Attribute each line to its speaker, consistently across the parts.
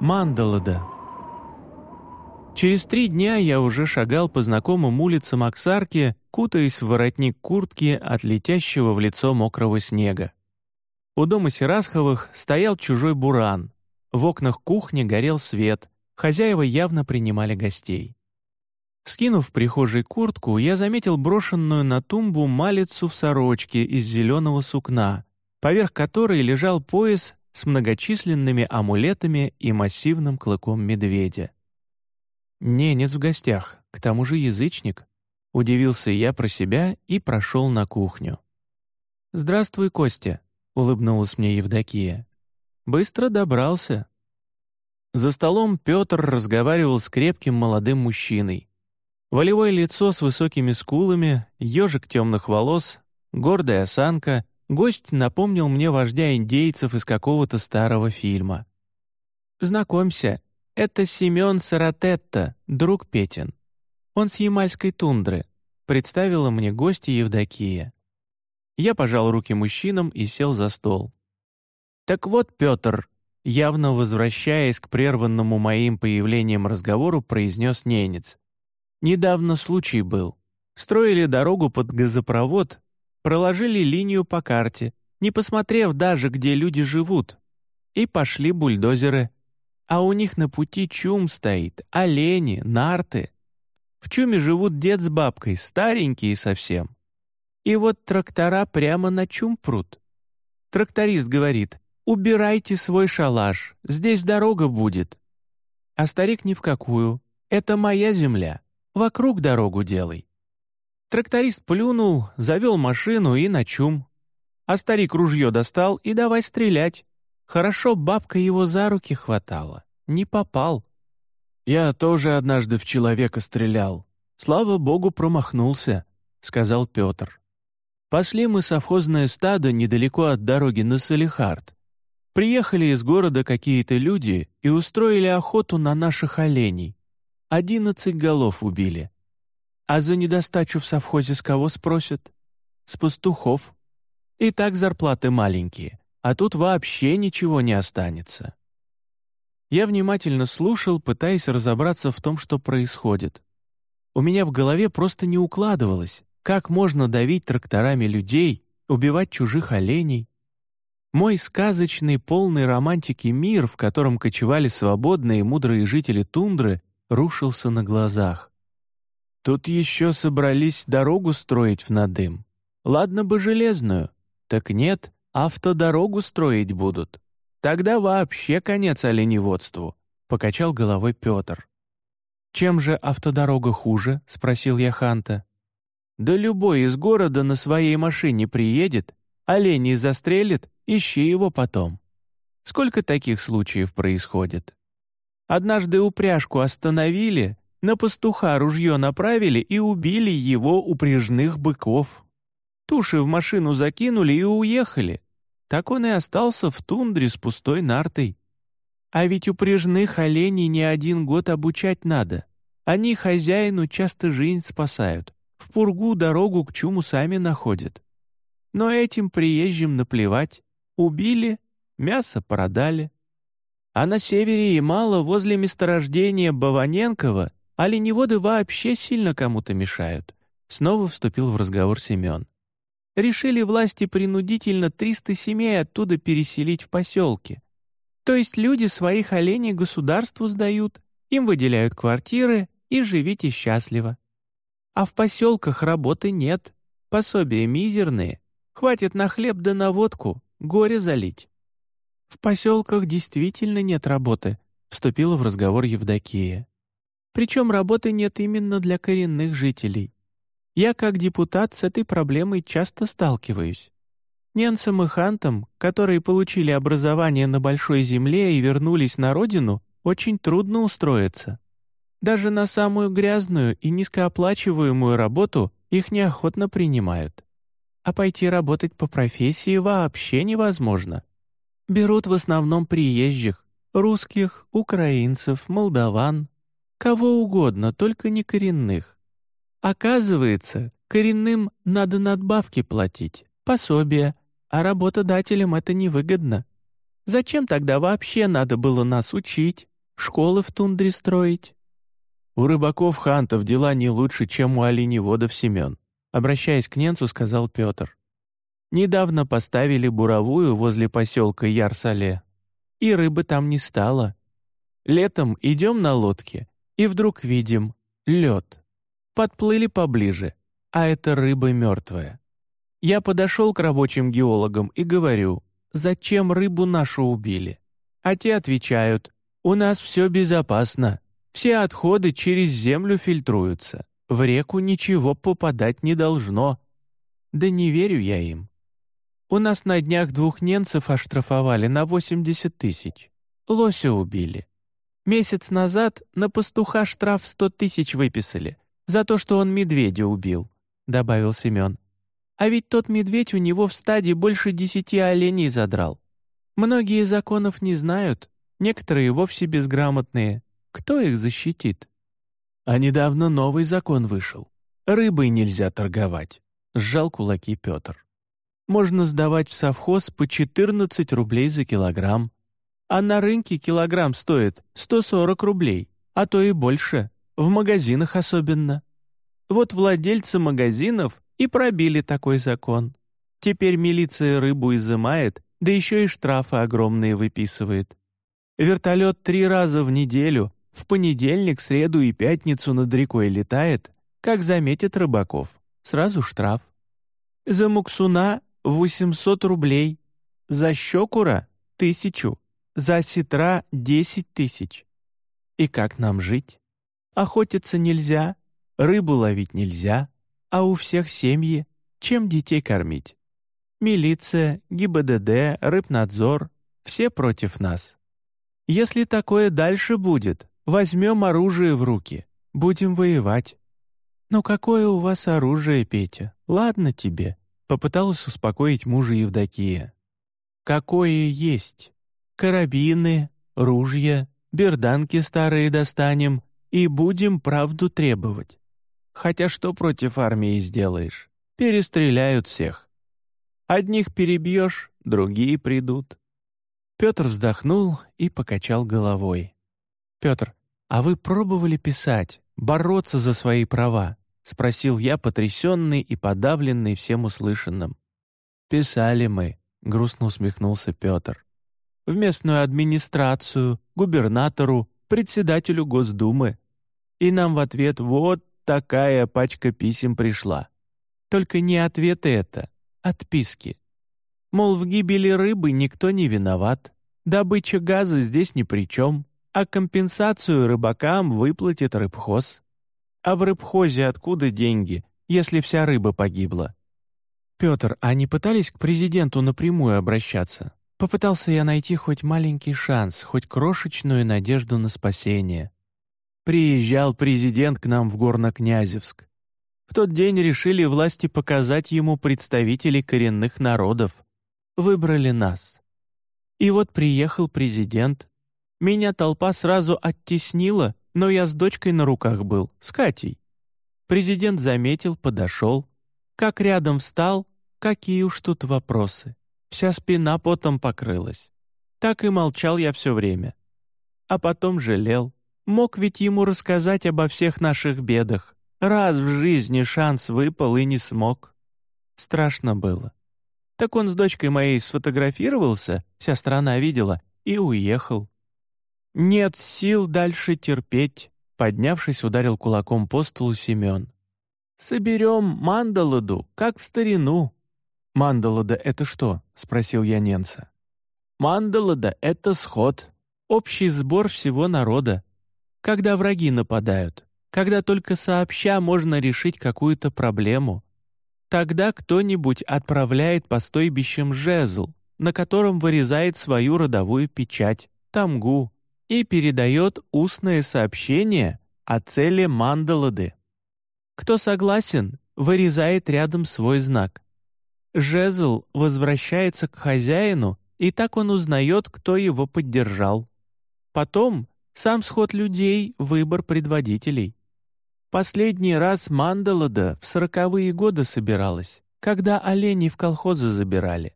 Speaker 1: Мандалада. Через три дня я уже шагал по знакомым улицам Оксарки, кутаясь в воротник куртки от летящего в лицо мокрого снега. У дома Серасховых стоял чужой буран. В окнах кухни горел свет, хозяева явно принимали гостей. Скинув в прихожей куртку, я заметил брошенную на тумбу малицу в сорочке из зеленого сукна, поверх которой лежал пояс с многочисленными амулетами и массивным клыком медведя. «Ненец в гостях, к тому же язычник», — удивился я про себя и прошел на кухню. «Здравствуй, Костя», — улыбнулась мне Евдокия. «Быстро добрался». За столом Петр разговаривал с крепким молодым мужчиной. Волевое лицо с высокими скулами, ежик темных волос, гордая осанка, гость напомнил мне вождя индейцев из какого-то старого фильма. «Знакомься, «Это Семен Саратетта, друг Петин. Он с Ямальской тундры», — представила мне гостья Евдокия. Я пожал руки мужчинам и сел за стол. «Так вот, Петр», явно возвращаясь к прерванному моим появлением разговору, произнес ненец. «Недавно случай был. Строили дорогу под газопровод, проложили линию по карте, не посмотрев даже, где люди живут. И пошли бульдозеры а у них на пути чум стоит, олени, нарты. В чуме живут дед с бабкой, старенькие совсем. И вот трактора прямо на чум прут. Тракторист говорит, «Убирайте свой шалаш, здесь дорога будет». А старик ни в какую, «Это моя земля, вокруг дорогу делай». Тракторист плюнул, завел машину и на чум. А старик ружье достал и давай стрелять. Хорошо бабка его за руки хватала. Не попал. «Я тоже однажды в человека стрелял. Слава богу, промахнулся», — сказал Петр. «Пошли мы совхозное стадо недалеко от дороги на Салихард. Приехали из города какие-то люди и устроили охоту на наших оленей. Одиннадцать голов убили. А за недостачу в совхозе с кого спросят? С пастухов. И так зарплаты маленькие а тут вообще ничего не останется. Я внимательно слушал, пытаясь разобраться в том, что происходит. У меня в голове просто не укладывалось, как можно давить тракторами людей, убивать чужих оленей. Мой сказочный, полный романтики мир, в котором кочевали свободные и мудрые жители тундры, рушился на глазах. Тут еще собрались дорогу строить в надым. Ладно бы железную. Так нет, автодорогу строить будут. Тогда вообще конец оленеводству», — покачал головой Петр. «Чем же автодорога хуже?» — спросил я Ханта. «Да любой из города на своей машине приедет, оленей застрелит, ищи его потом. Сколько таких случаев происходит? Однажды упряжку остановили, на пастуха ружье направили и убили его упряжных быков. Туши в машину закинули и уехали так он и остался в тундре с пустой нартой. А ведь упряжных оленей не один год обучать надо. Они хозяину часто жизнь спасают, в пургу дорогу к чуму сами находят. Но этим приезжим наплевать. Убили, мясо продали. А на севере Ямала, возле месторождения Баваненкова, оленеводы вообще сильно кому-то мешают. Снова вступил в разговор Семен решили власти принудительно 300 семей оттуда переселить в поселки. То есть люди своих оленей государству сдают, им выделяют квартиры и живите счастливо. А в поселках работы нет, пособия мизерные, хватит на хлеб да на водку, горе залить. В поселках действительно нет работы, вступила в разговор Евдокия. Причем работы нет именно для коренных жителей. Я как депутат с этой проблемой часто сталкиваюсь. Ненцам и хантам, которые получили образование на большой земле и вернулись на родину, очень трудно устроиться. Даже на самую грязную и низкооплачиваемую работу их неохотно принимают. А пойти работать по профессии вообще невозможно. Берут в основном приезжих, русских, украинцев, молдаван, кого угодно, только не коренных. Оказывается, коренным надо надбавки платить, пособия, а работодателям это невыгодно. Зачем тогда вообще надо было нас учить, школы в тундре строить?» «У рыбаков-хантов дела не лучше, чем у оленеводов Семен», обращаясь к Ненцу, сказал Петр. «Недавно поставили буровую возле поселка Ярсале, и рыбы там не стало. Летом идем на лодке, и вдруг видим лед. Подплыли поближе, а это рыба мертвая. Я подошел к рабочим геологам и говорю, зачем рыбу нашу убили? А те отвечают, у нас все безопасно, все отходы через землю фильтруются. В реку ничего попадать не должно. Да не верю я им. У нас на днях двух ненцев оштрафовали на 80 тысяч. Лося убили. Месяц назад на пастуха штраф 100 тысяч выписали за то, что он медведя убил», — добавил Семен. «А ведь тот медведь у него в стаде больше десяти оленей задрал. Многие законов не знают, некоторые вовсе безграмотные. Кто их защитит? А недавно новый закон вышел. Рыбой нельзя торговать. Сжал кулаки Петр. Можно сдавать в совхоз по 14 рублей за килограмм. А на рынке килограмм стоит 140 рублей, а то и больше, в магазинах особенно. Вот владельцы магазинов и пробили такой закон. Теперь милиция рыбу изымает, да еще и штрафы огромные выписывает. Вертолет три раза в неделю в понедельник, среду и пятницу над рекой летает, как заметит рыбаков. Сразу штраф. За муксуна — 800 рублей. За щекура — тысячу. За сетра — 10 тысяч. И как нам жить? Охотиться нельзя, рыбу ловить нельзя, а у всех семьи. Чем детей кормить? Милиция, ГИБДД, рыбнадзор — все против нас. Если такое дальше будет, Возьмем оружие в руки, будем воевать». «Ну какое у вас оружие, Петя? Ладно тебе», — попыталась успокоить мужа Евдокия. «Какое есть? Карабины, ружья, берданки старые достанем и будем правду требовать. Хотя что против армии сделаешь? Перестреляют всех. Одних перебьешь, другие придут». Петр вздохнул и покачал головой. «Петр, а вы пробовали писать, бороться за свои права?» — спросил я, потрясенный и подавленный всем услышанным. «Писали мы», — грустно усмехнулся Петр. «В местную администрацию, губернатору, председателю Госдумы. И нам в ответ вот такая пачка писем пришла. Только не ответы это, отписки. Мол, в гибели рыбы никто не виноват, добыча газа здесь ни при чем, а компенсацию рыбакам выплатит рыбхоз. А в рыбхозе откуда деньги, если вся рыба погибла? «Петр, а не пытались к президенту напрямую обращаться?» Попытался я найти хоть маленький шанс, хоть крошечную надежду на спасение. Приезжал президент к нам в Горно-Князевск. В тот день решили власти показать ему представителей коренных народов. Выбрали нас. И вот приехал президент, меня толпа сразу оттеснила, но я с дочкой на руках был, с Катей. Президент заметил, подошел. Как рядом встал, какие уж тут вопросы. Вся спина потом покрылась. Так и молчал я все время. А потом жалел. Мог ведь ему рассказать обо всех наших бедах. Раз в жизни шанс выпал и не смог. Страшно было. Так он с дочкой моей сфотографировался, вся страна видела, и уехал. «Нет сил дальше терпеть», — поднявшись, ударил кулаком по столу Семен. «Соберем мандалоду, как в старину». «Мандалода — это что?» — спросил я Ненца. «Мандалода — это сход, общий сбор всего народа. Когда враги нападают, когда только сообща можно решить какую-то проблему. Тогда кто-нибудь отправляет по стойбищам жезл, на котором вырезает свою родовую печать, тамгу, и передает устное сообщение о цели мандалады. Кто согласен, вырезает рядом свой знак. Жезл возвращается к хозяину, и так он узнает, кто его поддержал. Потом сам сход людей — выбор предводителей. Последний раз мандалада в сороковые годы собиралась, когда оленей в колхозы забирали.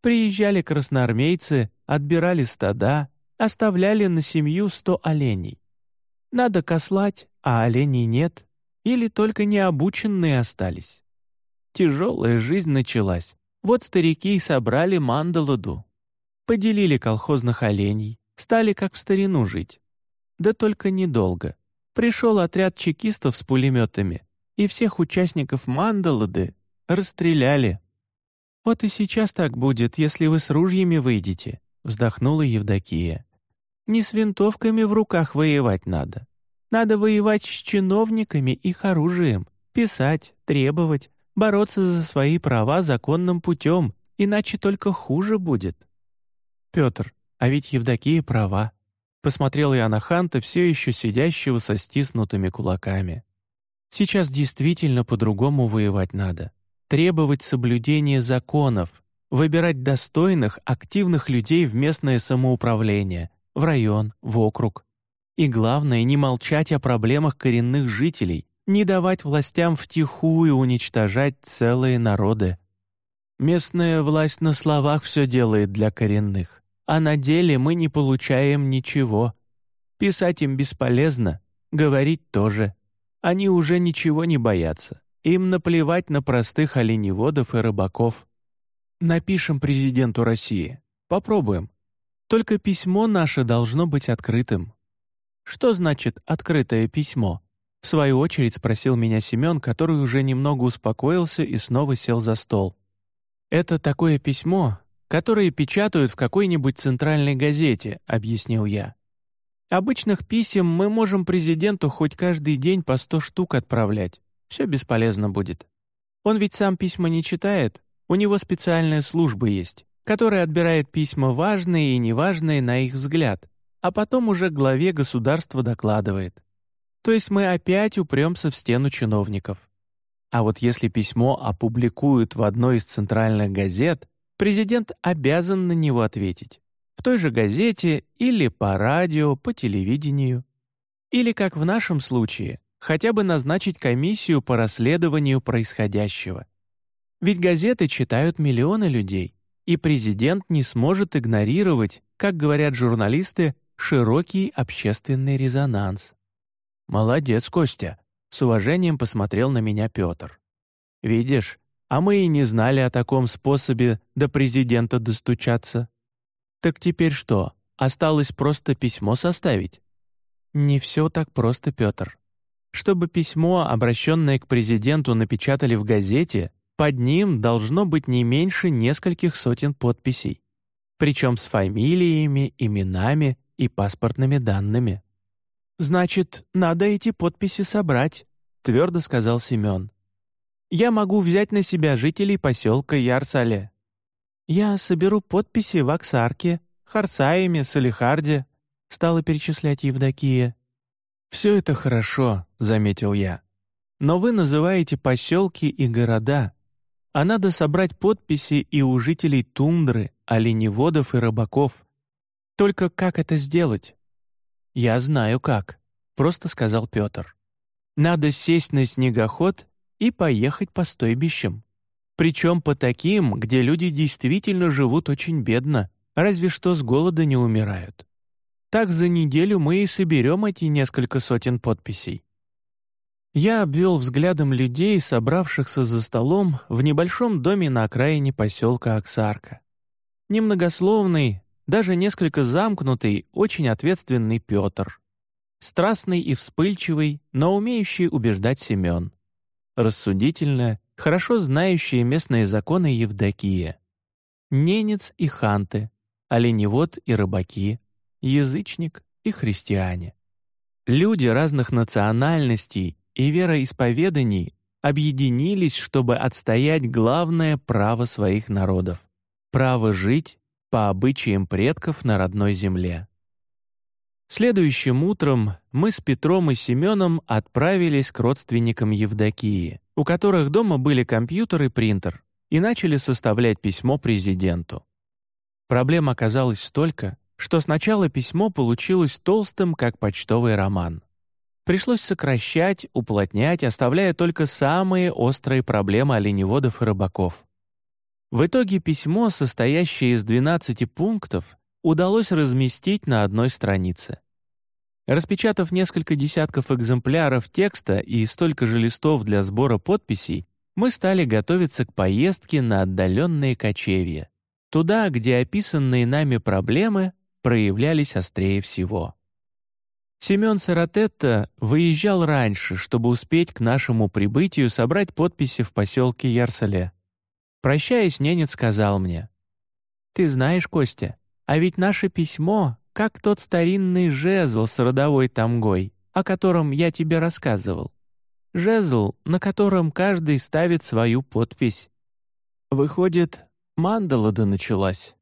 Speaker 1: Приезжали красноармейцы, отбирали стада, оставляли на семью сто оленей. Надо кослать, а оленей нет, или только необученные остались. Тяжелая жизнь началась. Вот старики и собрали мандалуду. Поделили колхозных оленей, стали как в старину жить. Да только недолго. Пришел отряд чекистов с пулеметами, и всех участников мандалады расстреляли. «Вот и сейчас так будет, если вы с ружьями выйдете», — вздохнула Евдокия. «Не с винтовками в руках воевать надо. Надо воевать с чиновниками их оружием, писать, требовать, бороться за свои права законным путем, иначе только хуже будет». «Петр, а ведь Евдокия права», — посмотрел я на Ханта, все еще сидящего со стиснутыми кулаками. «Сейчас действительно по-другому воевать надо требовать соблюдения законов, выбирать достойных, активных людей в местное самоуправление, в район, в округ. И главное, не молчать о проблемах коренных жителей, не давать властям втихую уничтожать целые народы. Местная власть на словах все делает для коренных, а на деле мы не получаем ничего. Писать им бесполезно, говорить тоже. Они уже ничего не боятся. Им наплевать на простых оленеводов и рыбаков. Напишем президенту России. Попробуем. Только письмо наше должно быть открытым. Что значит «открытое письмо»? В свою очередь спросил меня Семен, который уже немного успокоился и снова сел за стол. «Это такое письмо, которое печатают в какой-нибудь центральной газете», — объяснил я. «Обычных писем мы можем президенту хоть каждый день по сто штук отправлять все бесполезно будет. Он ведь сам письма не читает, у него специальная служба есть, которая отбирает письма важные и неважные на их взгляд, а потом уже главе государства докладывает. То есть мы опять упремся в стену чиновников. А вот если письмо опубликуют в одной из центральных газет, президент обязан на него ответить. В той же газете или по радио, по телевидению. Или, как в нашем случае, хотя бы назначить комиссию по расследованию происходящего. Ведь газеты читают миллионы людей, и президент не сможет игнорировать, как говорят журналисты, широкий общественный резонанс. «Молодец, Костя», — с уважением посмотрел на меня Петр. «Видишь, а мы и не знали о таком способе до президента достучаться. Так теперь что, осталось просто письмо составить?» «Не все так просто, Петр», чтобы письмо, обращенное к президенту, напечатали в газете, под ним должно быть не меньше нескольких сотен подписей, причем с фамилиями, именами и паспортными данными. «Значит, надо эти подписи собрать», — твердо сказал Семен. «Я могу взять на себя жителей поселка Ярсале. Я соберу подписи в Аксарке, Харсаеме, Салихарде», — стала перечислять Евдокия. «Все это хорошо», — заметил я. «Но вы называете поселки и города, а надо собрать подписи и у жителей тундры, оленеводов и рыбаков. Только как это сделать?» «Я знаю как», — просто сказал Петр. «Надо сесть на снегоход и поехать по стойбищам. Причем по таким, где люди действительно живут очень бедно, разве что с голода не умирают. Так за неделю мы и соберем эти несколько сотен подписей. Я обвел взглядом людей, собравшихся за столом в небольшом доме на окраине поселка Оксарка. Немногословный, даже несколько замкнутый, очень ответственный Петр. Страстный и вспыльчивый, но умеющий убеждать Семен. Рассудительная, хорошо знающая местные законы Евдокия. Ненец и ханты, оленевод и рыбаки, язычник и христиане. Люди разных национальностей и вероисповеданий объединились, чтобы отстоять главное право своих народов — право жить по обычаям предков на родной земле. Следующим утром мы с Петром и Семеном отправились к родственникам Евдокии, у которых дома были компьютер и принтер, и начали составлять письмо президенту. Проблем оказалось столько, что сначала письмо получилось толстым, как почтовый роман. Пришлось сокращать, уплотнять, оставляя только самые острые проблемы оленеводов и рыбаков. В итоге письмо, состоящее из 12 пунктов, удалось разместить на одной странице. Распечатав несколько десятков экземпляров текста и столько же листов для сбора подписей, мы стали готовиться к поездке на отдаленные кочевья, туда, где описанные нами проблемы проявлялись острее всего. Семен Саратетта выезжал раньше, чтобы успеть к нашему прибытию собрать подписи в поселке Ярсале. Прощаясь, ненец сказал мне, «Ты знаешь, Костя, а ведь наше письмо, как тот старинный жезл с родовой тамгой, о котором я тебе рассказывал. Жезл, на котором каждый ставит свою подпись. Выходит, мандала да началась».